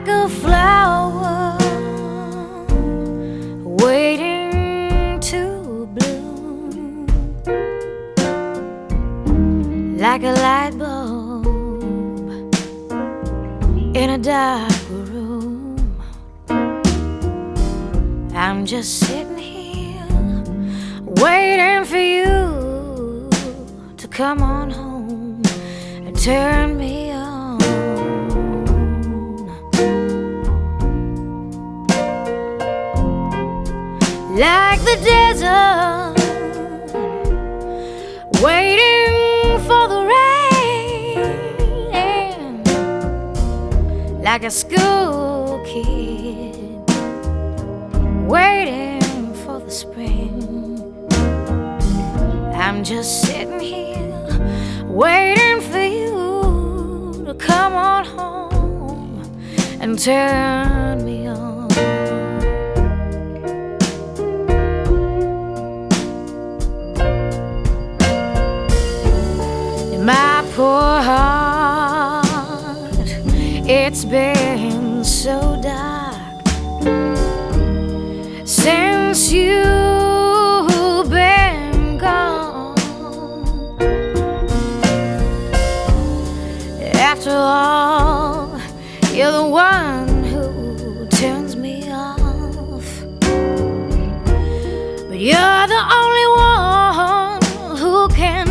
like a flower waiting to bloom, like a light bulb in a dark room. I'm just sitting here waiting for you to come on home and turn me the desert, waiting for the rain, like a school kid, waiting for the spring. I'm just sitting here waiting for you to come on home and turn me on. My poor heart, it's been so dark since you've been gone. After all, you're the one who turns me off. But you're the only one who can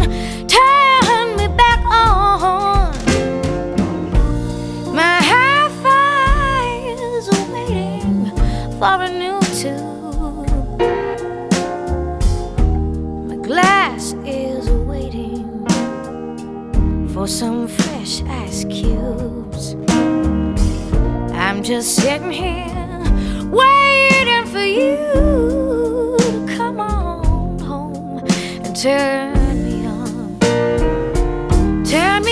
for a new tube. My glass is waiting for some fresh ice cubes. I'm just sitting here waiting for you to come on home and turn me on. Turn me